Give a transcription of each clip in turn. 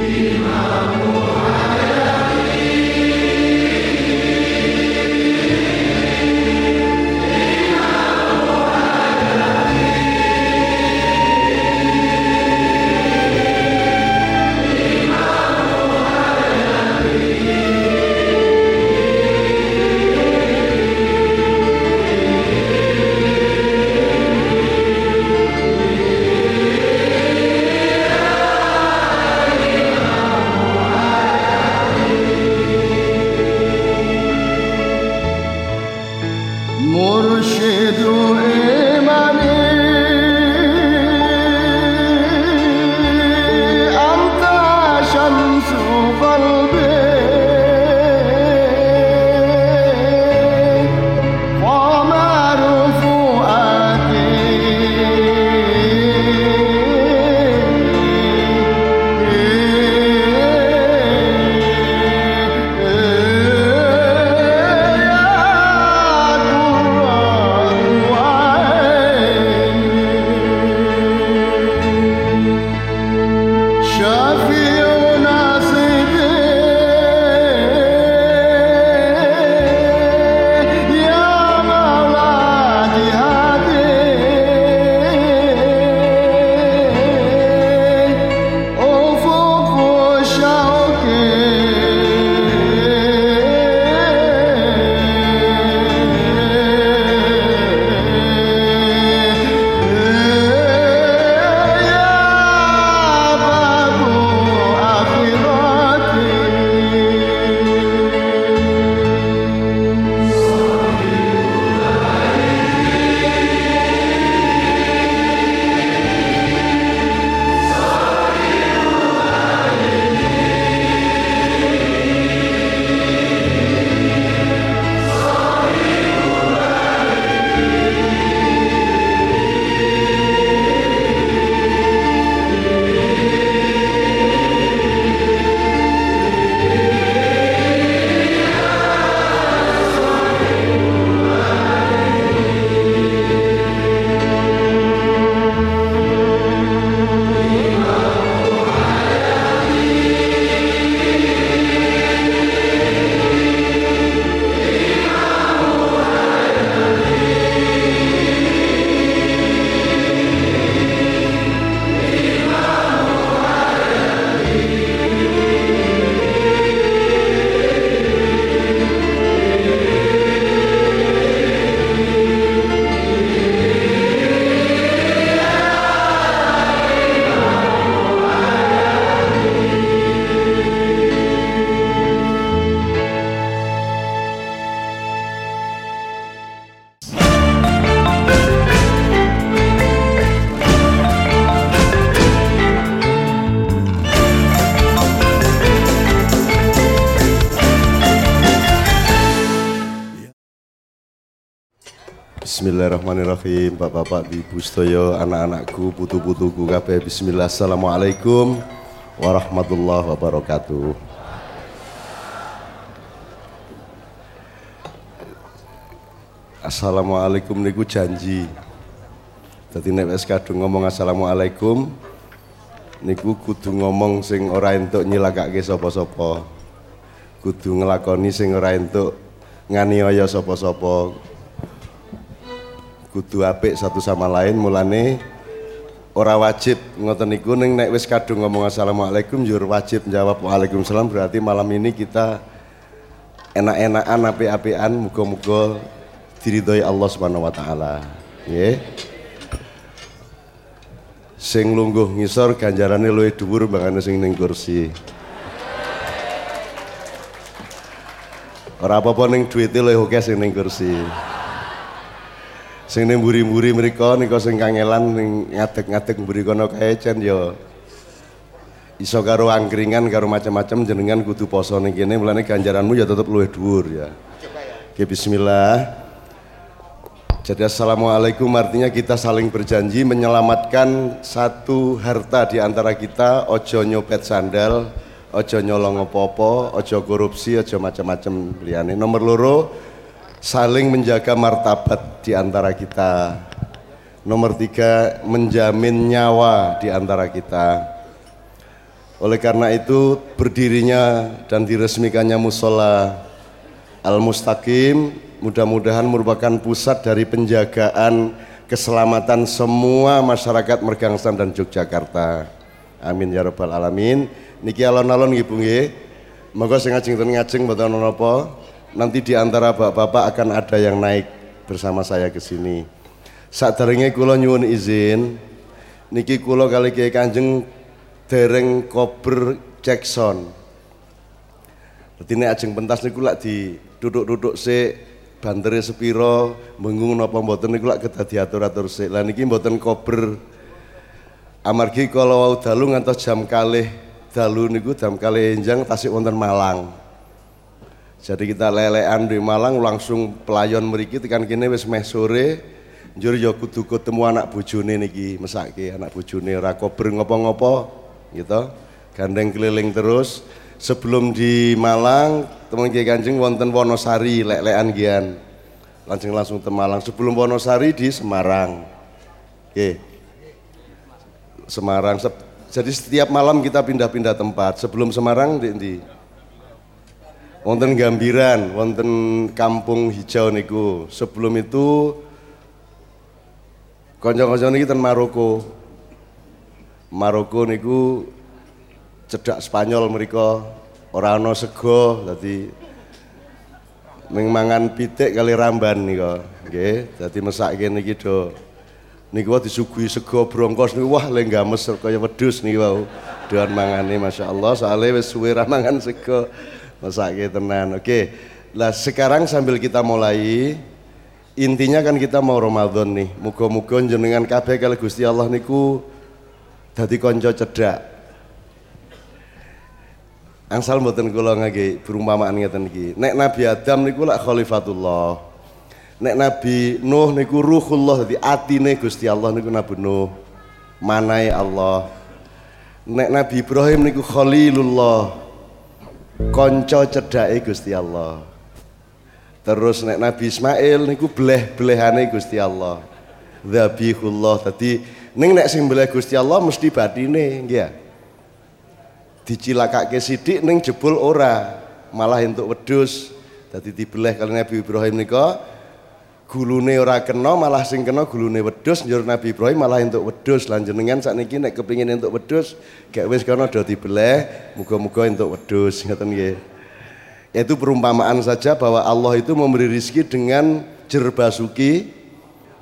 Imamor. Bismillahirrahmanirrahim. Bapak-bapak, Ibu Stoyo, anak-anakku, putu-putuku kabeh Bismillah. Assalamualaikum warahmatullahi wabarakatuh. Assalamualaikum niku janji. Dadi nek wis kadung ngomong assalamualaikum niku kudu ngomong sing ora entuk nyilakake sapa-sapa. Kudu nglakoni sing ora entuk nganiaya sapa-sapa kudu apik satu sama lain mulane ora wajib. Ngoten niku ning nek wis kadung ngomong assalamualaikum jur wajib jawab waalaikumsalam. Berarti malam ini kita enak-enakan apik-apikan muga-muga diridhoi Allah Subhanahu wa taala. Nggih. Sing lungguh ngisor ganjarane luwih dhuwur bangane sing ning kursi. Ora apa-apa ning duwite luwih akeh sing ning kursi sing ning mburi-mburi mriku nika sing kangelan ning ngadeg-ngadeg mburi kono kae cen ya iso karo angkringan karo macam-macam jenengan kudu poso ning kene mulane ganjaranmu ya tetep luwih dhuwur ya. Oke bismillah. Jadi assalamualaikum artinya kita saling berjanji menyelamatkan satu harta di antara kita ojo nyopet sandal, ojo nyolong opo-opo, ojo korupsi, ojo macam-macam liyane. Nomor loro saling menjaga martabat di antara kita. Nomor tiga, menjamin nyawa di antara kita. Oleh karena itu berdirinya dan diresmikannya musola Al-Mustaqim mudah-mudahan merupakan pusat dari penjagaan keselamatan semua masyarakat Mergangsan dan Yogyakarta. Amin ya rabbal alamin. Niki alon-alon nggih Bu nggih. Monggo sing ngajeng ten ngajeng mboten. Nanti di antara bapak-bapak akan ada yang naik bersama saya ke sini. Saderenge kula nyuwun izin niki kula kali Kiai Kanjeng dereng kober Jackson. Dadi nek ajeng pentas niku di duduk-duduk sik bantere sepiro mengung napa mboten niku lak kedah diatur-atur sik. Lah niki mboten kober amargi kalau wau dalu ngantos jam kalih dalu niku jam kalih enjang tasik wonten Malang. Jadi kita lelean di Malang langsung pelayon meriki tekan kene wis meh sore njur ya kudu ketemu anak bojone niki mesake anak bojone ora kober ngopo-ngopo gitu. Gandeng keliling terus sebelum di Malang teman Kiai Kanjeng wonten Wonosari lek-lekan gian. Langsung langsung ke Malang. Sebelum Wonosari di Semarang. Oke. Semarang. Jadi setiap malam kita pindah-pindah tempat. Sebelum Semarang di, di wonten Gambiran, wonten Kampung Hijau niku. Sebelum itu kanca-kanca niki ten Maroko. Maroko niku cedak Spanyol mereka. Ora ana sego dadi ning mangan pitik kali ramban nika nggih dadi mesake niki do. Niku disuguhi sego brongkos niku. Wah le games kaya wedhus niki wau. Doan mangane masyaallah soalnya wis suwe ra mangan sego mesake tenan oke lah sekarang sambil kita mulai intinya kan kita mau Ramadan nih muga-muga jenengan kabeh kali Gusti Allah niku dadi kanca cedak Angsal mboten kula ngage perumpamaan ngeten iki. Nek Nabi Adam niku lak khalifatullah. Nek Nabi Nuh niku ruhullah dadi atine Gusti Allah niku Nabi Nuh. Manai Allah. Nek Nabi Ibrahim niku khalilullah. Kanca cedhake Gusti Allah. Terus nek Nabi Ismail niku bleh-blehane Gusti Allah. Dzabihullah. Dadi ning nek sing bleh Gusti Allah mesti batine nggih ya dicilakake sidik ning jebul ora malah entuk wedhus dadi dibeleh kali Nabi Ibrahim nika gulune ora kena malah sing kena gulune wedhus njur Nabi Ibrahim malah entuk wedhus lan jenengan sakniki nek kepengin entuk wedhus gak wis kana do dibeleh muga-muga entuk wedhus ngoten nggih itu perumpamaan saja bahwa Allah itu memberi rizki dengan jerbasuki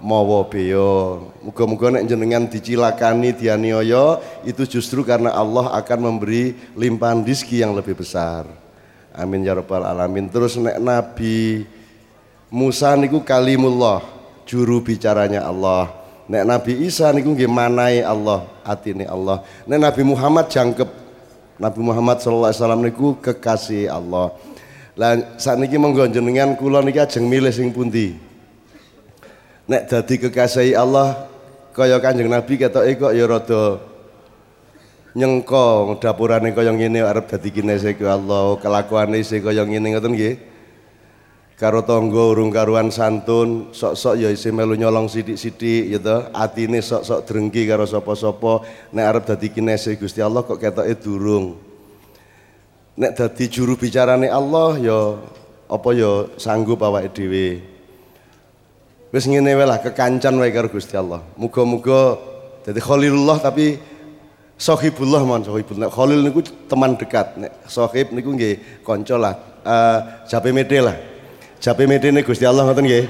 mawa beya. Muga-muga nek jenengan dicilakani dianiaya itu justru karena Allah akan memberi limpahan rezeki yang lebih besar. Amin ya rabbal alamin. Terus nek Nabi Musa niku kalimullah, juru bicaranya Allah. Nek Nabi Isa niku nggih manai Allah, atine Allah. Nek Nabi Muhammad jangkep Nabi Muhammad sallallahu alaihi wasallam niku kekasih Allah. Lah saat niki monggo jenengan kula niki ajeng milih sing pundi? nek dadi kekasih Allah kaya Kanjeng Nabi ketoke kok ya rada nyengko dapurane kaya ngene arep dadi kinese ku Allah kelakuane isih kaya ngene ngoten nggih karo tangga urung karuan santun sok-sok ya isih melu nyolong sithik-sithik ya to atine sok-sok drengki karo sapa-sapa nek arep dadi kinese Gusti Allah kok ketoke durung nek dadi juru bicarane Allah ya apa ya sanggup awake dhewe Wis ngene wae lah kekancan wae karo Gusti Allah. Muga-muga dadi Khalilullah tapi Sohibullah mon Sohibullah. Khalil niku teman dekat. Nek Sohib niku nggih kanca lah. Uh, jape mede lah. Jape mede nih Gusti Allah ngoten nggih.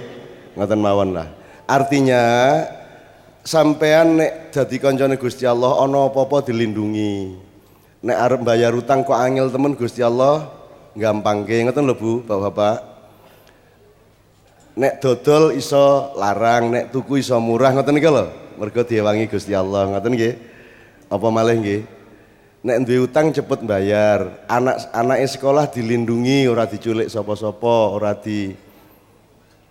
Ngoten mawon lah. Artinya sampean nek dadi kancane Gusti Allah ana apa-apa dilindungi. Nek arep bayar utang kok angel temen Gusti Allah gampang ngoten lho Bu, Bapak-bapak nek dodol iso larang, nek tuku iso murah ngoten niku lho. Mergo diwangi Gusti Allah, ngoten nggih. Apa malih nggih? Nek duwe utang cepet bayar, anak anake sekolah dilindungi, ora diculik sapa-sapa, ora di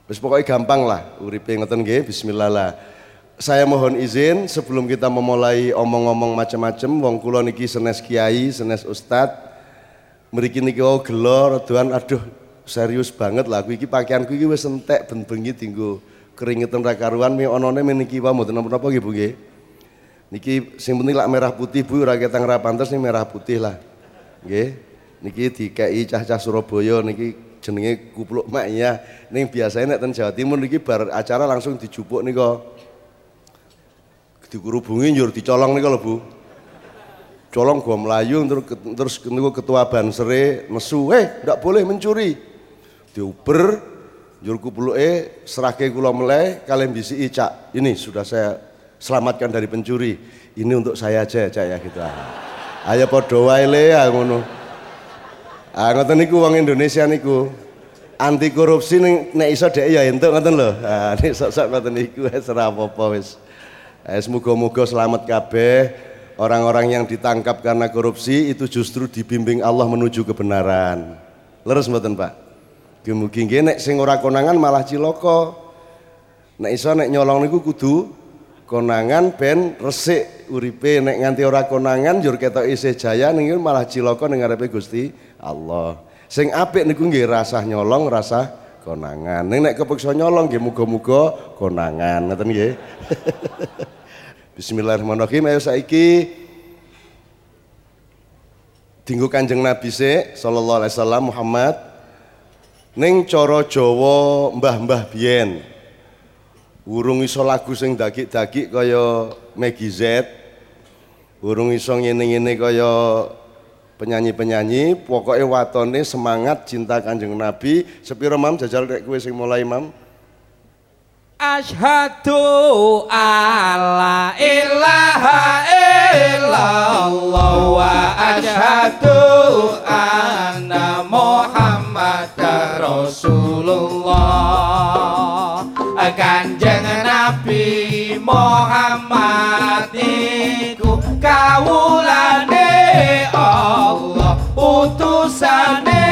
Wis pokoknya gampang lah uripe ngoten nggih, bismillah lah. Saya mohon izin sebelum kita memulai omong-omong macam-macam, wong kula niki senes kiai, senes ustad, mriki niki wau gelo, doan aduh serius banget lah aku iki pakaianku iki wis entek ben bengi tinggu keringetan ra karuan mi onone meniki wae mboten napa-napa nggih Bu nggih. Niki sing penting lak merah putih Bu ora ketang ra pantes nih merah putih lah. Nggih. Niki dikei cah-cah Surabaya niki jenenge kupluk mak ya. Ning biasanya nek ten Jawa Timur niki bar acara langsung dijupuk nika. Dikurubungi njur dicolong nika lho Bu. Colong gua melayu terus terus niku ketua bansere nesu, "Eh, ndak boleh mencuri." Diuber njur kupluke serahke kula meleh kalian bisi icak. Ini sudah saya selamatkan dari pencuri. Ini untuk saya aja, Cak ya gitu. Ayo padha wae le ah, ngono. Ah ngoten niku wong Indonesia niku. Anti korupsi nek iso dhek ya entuk ngoten lho. Ah nek sok-sok ngoten niku wis ora apa-apa wis. Eh semoga-moga selamat kabeh orang-orang yang ditangkap karena korupsi itu justru dibimbing Allah menuju kebenaran. Leres mboten, Pak? Mugi nggih nek sing ora konangan malah ciloko. Nek iso nek nyolong niku kudu konangan ben resik uripe nek nganti ora konangan jur ketok isih jaya ning malah ciloko ning ngarepe Gusti Allah. Sing apik niku nggih rasah nyolong, rasah konangan. Ning nek kepeksa nyolong nggih muga-muga konangan. Ngoten nggih. Bismillahirrahmanirrahim. Ayo saiki dinggo Kanjeng Nabi se sallallahu alaihi wasallam Muhammad ning cara Jawa mbah-mbah biyen. Urung iso lagu sing dagik-dagik kaya Maggie Z. Urung iso ngene-ngene kaya penyanyi-penyanyi. Pokoknya watone semangat cinta kanjeng Nabi. Sepiro mam? Jajal rek kue sing mulai mam. Ashhadu alla ilaha illallah wa ashhadu anna Muhammadar Rasulullah Muhammad iku kawulane Allah utusane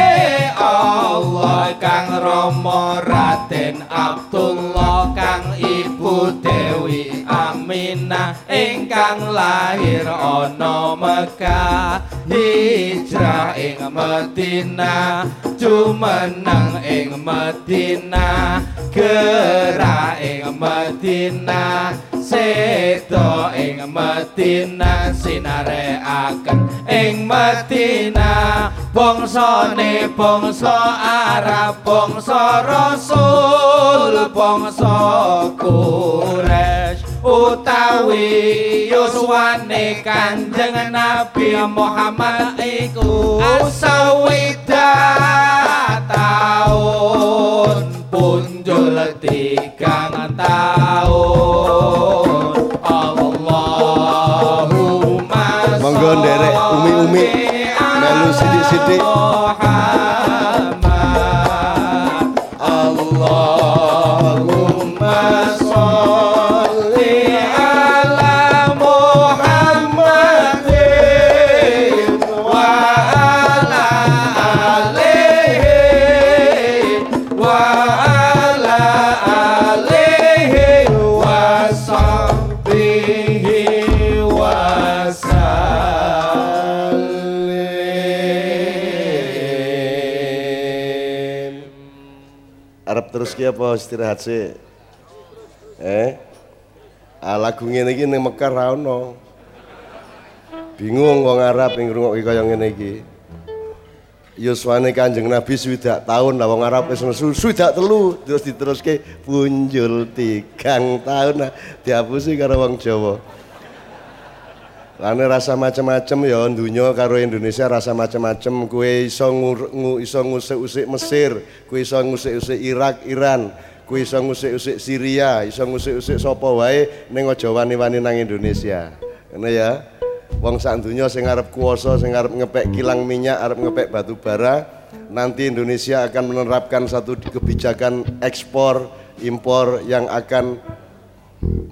Allah Kang Rama Raden Abdullah Kang Ibu Dewi Aminah ingkang lahir ana Mekah hijrah ing Madinah jumeneng ing Madinah gerah ing Madinah sedo ing Madinah sinareaken ing Madinah bangsane bangsa Arab bangsa Rasul bangsa Quraisy utawi yuswane Kanjeng Nabi Muhammad iku sawida taun. Punjul tigang tahun Allahumma Monggo nderek umi-umi. melu sithik-sithik. Ki apa istirahat sih? Eh? Ah, lagu ngene iki ning Mekah ra ono. Bingung wong Arab ning ngrungokke kaya ngene iki. Yuswane Kanjeng Nabi swidak tahun lah wong Arab wis nesu swidak telu terus diteruske punjul tigang tahun nah, dihapusi karo wong Jawa. Lane rasa macam-macam ya dunya karo Indonesia rasa macam-macam. Kue iso ngu, iso ngusik-usik Mesir, kue iso ngusik-usik Irak, Iran, kue iso ngusik-usik Syria, iso ngusik-usik sapa wae ning aja wani-wani nang Indonesia. Ngene ya. Wong sak dunya sing arep kuwasa, sing ngepek kilang minyak, arep ngepek batu bara, nanti Indonesia akan menerapkan satu kebijakan ekspor impor yang akan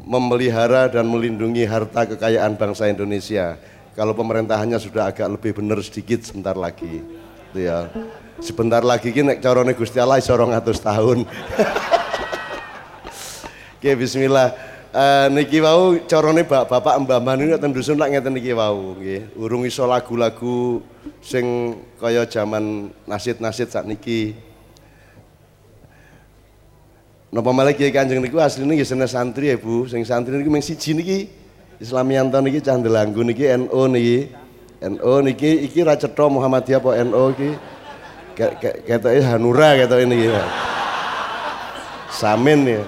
memelihara dan melindungi harta kekayaan bangsa Indonesia. Kalau pemerintahannya sudah agak lebih benar sedikit sebentar lagi. Itu ya. Sebentar lagi ki nek carane Gusti Allah iso 200 tahun. Oke, bismillah. Eh niki wau carane bak bapak mbah-mbah niku ten dusun lak ngeten niki wau nggih. Urung iso lagu-lagu sing kaya zaman nasid-nasid sakniki. Napa malah Kiai Kanjeng niku asline nggih seneng santri ya Bu. Sing santri niku mung siji niki. Islamianto niki cah ndelanggu niki NU niki. NU niki iki ra cetha Muhammadiyah apa NU iki. Ketoke Hanura ketoke niki. Samin ya.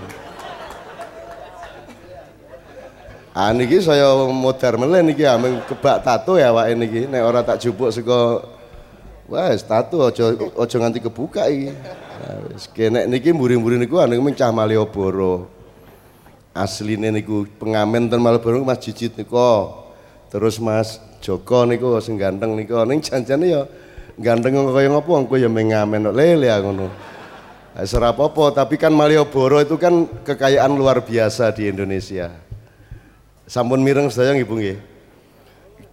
Ah niki saya modar meleh niki ameng kebak tato ya awake niki nek ora tak jupuk saka wes tato aja aja nganti kebuka iki. Wis kenek niki mburi-mburi niku anu cah Malioboro. Asline niku pengamen ten Malioboro Mas Jijit niku. Terus Mas Joko niku sing ganteng niku ning janjane ya ganteng kaya ngopo engko ya mengamen lele ngono. Ora apa-apa, tapi kan Malioboro itu kan kekayaan luar biasa di Indonesia. Sampun mireng sedaya nggih Bu nggih.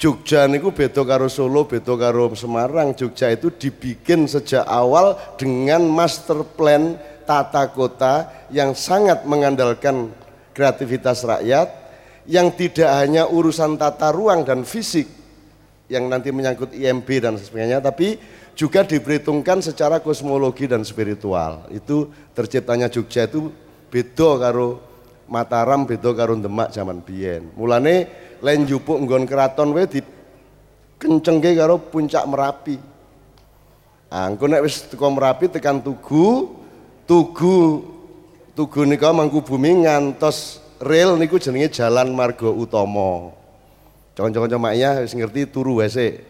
Jogja niku beda karo Solo, beda karo Semarang. Jogja itu dibikin sejak awal dengan master plan tata kota yang sangat mengandalkan kreativitas rakyat yang tidak hanya urusan tata ruang dan fisik yang nanti menyangkut IMB dan sebagainya tapi juga diperhitungkan secara kosmologi dan spiritual. Itu terciptanya Jogja itu beda karo Mataram beda karo Demak zaman biyen. Mulane lain jupuk nggon keraton wae di kencengke karo puncak Merapi. Ah, nek wis teko Merapi tekan Tugu, Tugu Tugu nika Mangkubumi ngantos rel niku jenenge Jalan Margo Utama. Contoh-contoh maknya wis ngerti turu wae sik.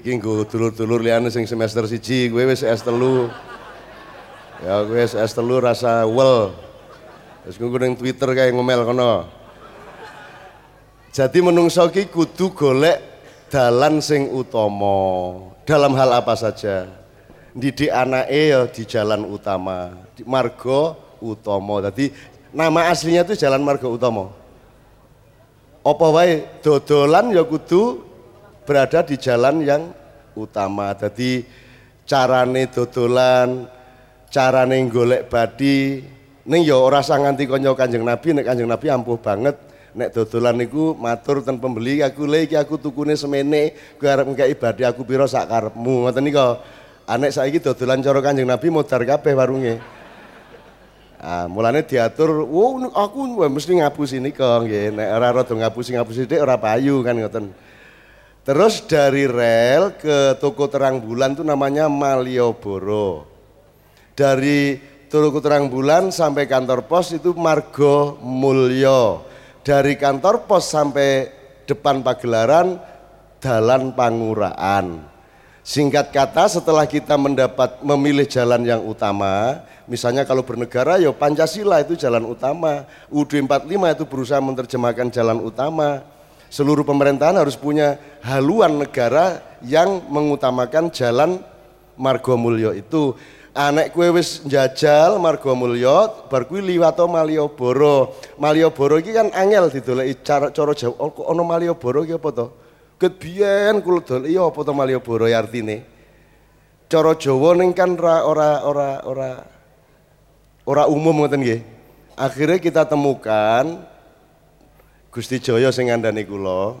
Iki nggo dulur-dulur liyane sing semester siji, kowe wis S3. Ya kowe wis S3 rasa wel. Terus gue Twitter kayak ngomel kono. Jadi menungso ki kudu golek dalan sing utama. Dalam hal apa saja. Didik anake ya di jalan utama, di margo utama. Jadi nama aslinya itu jalan margo utama. Apa wae dodolan ya kudu berada di jalan yang utama. Jadi carane dodolan, carane golek badi, Ning ya ora sah nganti kanca Kanjeng Nabi, nek Kanjeng Nabi ampuh banget. Nek dodolan niku matur ten pembeli aku le iki aku tukune semene, kowe arep ngekeki badhe aku pira sak karepmu. Ngoten nika. Anek saiki dodolan cara Kanjeng Nabi modar kabeh warunge. Ah, mulane diatur, "Oh, aku mesti ngapusi nika nggih. Nek ora rada ngapusi-ngapusi dik ora payu kan ngoten." Terus dari rel ke toko terang bulan itu namanya Malioboro. Dari Turun Terang Bulan sampai kantor pos itu Margo Mulyo. Dari kantor pos sampai depan pagelaran Dalan Panguraan. Singkat kata setelah kita mendapat memilih jalan yang utama, misalnya kalau bernegara ya Pancasila itu jalan utama, UUD 45 itu berusaha menerjemahkan jalan utama. Seluruh pemerintahan harus punya haluan negara yang mengutamakan jalan Margo Mulyo itu anek kue wis njajal marga mulya bar kuwi liwato Malioboro. Malioboro iki kan angel didoleki cara cara Jawa. Oh, ana Malioboro iki apa to? Ket biyen kula dol iya apa to Malioboro ya artine. Cara Jawa ning kan ora ora ora ora ora umum ngoten nggih. Akhirnya kita temukan Gusti Jaya sing ngandani kula.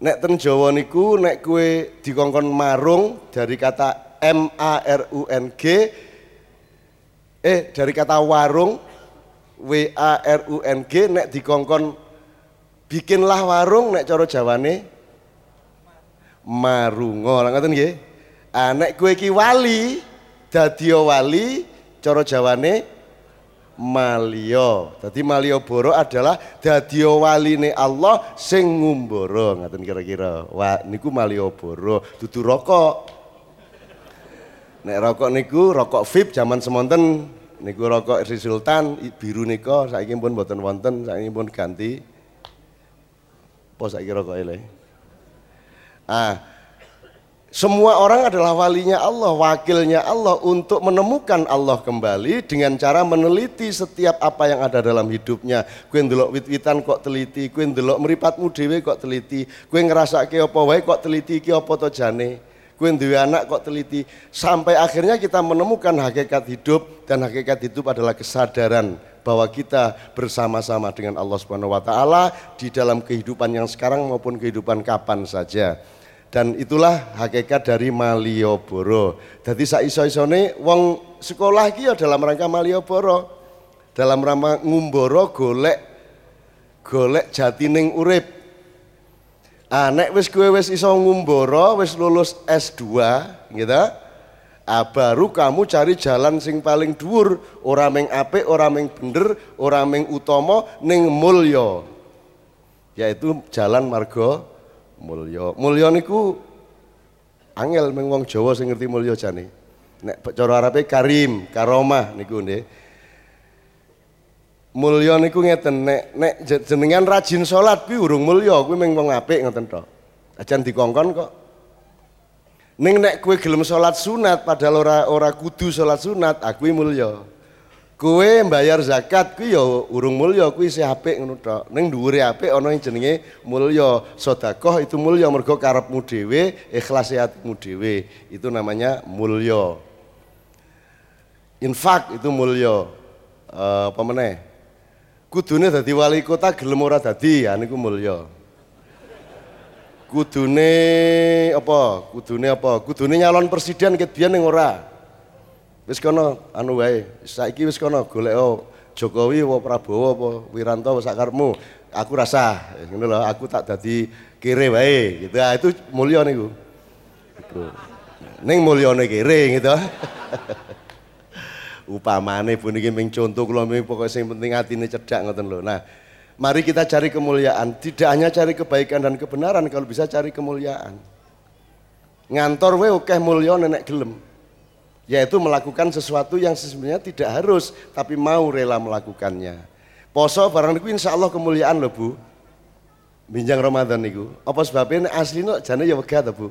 Nek ten Jawa niku nek kue dikongkon marung dari kata M A R U N G eh dari kata warung W A R U N G nek dikongkon bikinlah warung nek cara Jawane marungo lha ngoten nggih ah nek kowe iki wali dadi wali cara Jawane Malio. Dadi Malioboro adalah dadi waline Allah sing ngumbara ngaten kira-kira. Wah niku Malioboro dudu rokok. Nek rokok niku rokok VIP zaman semonten niku rokok Sri Sultan biru nika saiki pun mboten wonten saiki pun ganti. Apa saiki rokok ele? Ah, semua orang adalah walinya Allah, wakilnya Allah untuk menemukan Allah kembali dengan cara meneliti setiap apa yang ada dalam hidupnya. Kue ndelok wit-witan kok teliti, kue ndelok meripatmu dhewe kok teliti, kue ngerasake apa wae kok teliti iki apa to jane kue duwe anak kok teliti sampai akhirnya kita menemukan hakikat hidup dan hakikat hidup adalah kesadaran bahwa kita bersama-sama dengan Allah Subhanahu wa taala di dalam kehidupan yang sekarang maupun kehidupan kapan saja. Dan itulah hakikat dari Malioboro. Jadi saiso-isone wong sekolah iki ya dalam rangka Malioboro. Dalam rangka ngumboro golek golek jatining urip. Ah nek wis kowe wis iso ngumbara, wis lulus S2, gitu. Ah, baru kamu cari jalan sing paling dhuwur, ora meng apik, ora meng bener, ora meng utama ning mulya. Yaitu jalan marga mulya. Mulya niku angel meng wong Jawa sing ngerti mulya jane. Nek cara Arabe karim, karomah niku nggih. Mulya niku ngeten nek nek jenengan rajin salat kuwi urung mulya, kuwi meng wong apik ngoten tok. Ajan dikongkon kok. Ning nek kowe gelem salat sunat padahal ora ora kudu salat sunat, aku ah, mulya. Kowe mbayar zakat kuwi ya urung mulya, kuwi isih apik ngono tok. Ning dhuwure apik ana yang jenenge mulya. Sedekah itu mulya mergo karepmu dhewe, ikhlas hatimu dhewe. Itu namanya mulya. Infak itu mulya. Uh, apa meneh? Kudune dadi wali kota gelem ora dadi, ya niku mulya. Kudune apa? Kudune apa? Kudune nyalon presiden ket biyen ning ora? Wis kono anu wae saiki wis kono golek Jokowi apa Prabowo apa Wiranto sak karepmu. Aku rasa ngono lho aku tak dadi kere wae gitu. Nah, itu mulya niku. Iku ning mulyane kere gitu upamane puniki ming contoh kula pokoke sing penting atine cedhak ngoten lho nah Mari kita cari kemuliaan, tidak hanya cari kebaikan dan kebenaran, kalau bisa cari kemuliaan. Ngantor we oke mulya nenek gelem. Yaitu melakukan sesuatu yang sebenarnya tidak harus, tapi mau rela melakukannya. Poso barang insya Allah kemuliaan loh Bu. Binjang Ramadan niku. Apa sebabnya asli no jane ya wegah Bu.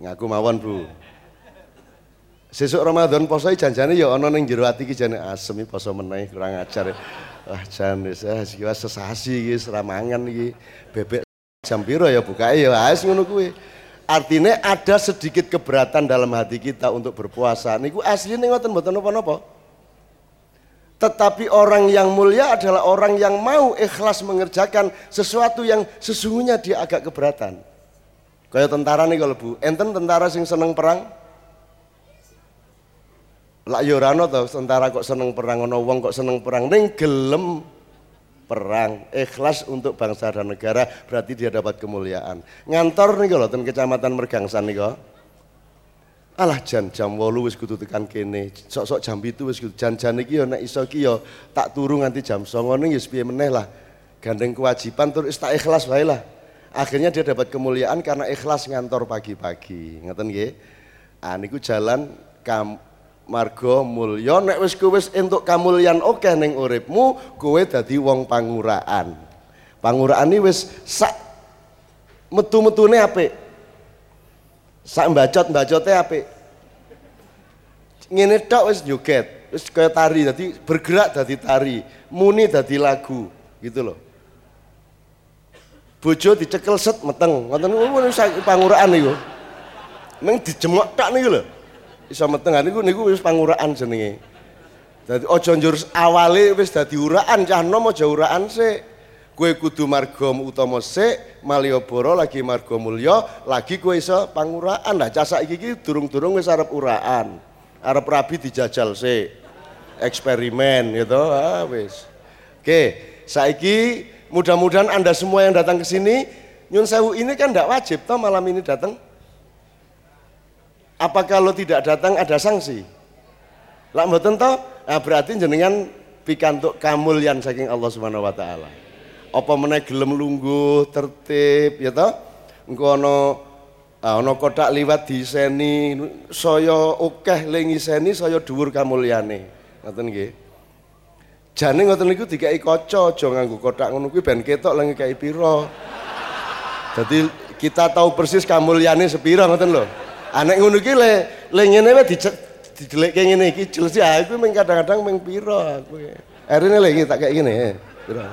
Ngaku mawon Bu. Sesuk Ramadan poso janjane ya ana ning jero ati iki jane asem poso meneh kurang ajar. Wah jan wis ah iki sesasi iki seramangan iki. Bebek jam piro ya buka ya wis ngono kuwi. Artinya ada sedikit keberatan dalam hati kita untuk berpuasa. Niku aslinya ngoten mboten napa-napa. Tetapi orang yang mulia adalah orang yang mau ikhlas mengerjakan sesuatu yang sesungguhnya dia agak keberatan. Kayak tentara nih kalau bu, enten tentara sing seneng perang, Lak yo ora to tentara kok seneng perang ana wong kok seneng perang. Ning gelem perang ikhlas untuk bangsa dan negara berarti dia dapat kemuliaan. Ngantor nih kalau ten kecamatan Mergangsan nih kok alah jan jam walu wis kudu tekan kene. Sok-sok jam itu wis kudu. Jan-jan iki yo nek iso ki yo tak turu nganti jam 09.00 ning ya piye meneh lah. Gandeng kewajiban terus tak ikhlas wae lah. Akhirnya dia dapat kemuliaan karena ikhlas ngantor pagi-pagi. Ngeten nggih? Ah niku jalan kam marga mulya. Nek wis kowe wis entuk kamulyan oke ning uripmu kowe dadi wong panguraan. Panguraan ini wis sak metu-metune apik. Sak mbacot-mbacote apik. Ngene tok wis joget wis kaya tari dadi bergerak dadi tari muni dadi lagu gitu loh. Bojo dicekel set meteng. Ngoten niku panguraan niku. Ning dijemok tok niku lho iso meteng niku niku wis panguraan jenenge. Dadi aja njur awale wis dadi uraan cah nom aja uraan sik. Kowe kudu marga utama sik, Malioboro lagi marga mulya, lagi kowe iso panguraan. Lah cah saiki iki durung-durung wis arep uraan. Arep rabi dijajal sik. Eksperimen gitu, ah wis. Oke, saiki mudah-mudahan Anda semua yang datang ke sini Nyun Sewu ini kan tidak wajib toh malam ini datang apa kalau tidak datang ada sanksi? Lah mboten to? Nah, berarti jenengan pikantuk kamulyan saking Allah Subhanahu wa taala. Apa meneh gelem lungguh, tertib ya toh? Engko ana ah, ana kotak liwat diseni saya akeh le ngiseni saya dhuwur kamulyane. Ngoten nggih. Jane ngoten niku dikai kaca aja nganggo kotak ngono kuwi ben ketok lagi ngekeki pira. Jadi kita tahu persis kamulyane sepira ngoten lho. Anak ngono iki le le ngene wae dijelekke ngene iki jelas ya aku kadang-kadang meng pira aku. Erene lagi tak kayak gini. Pira.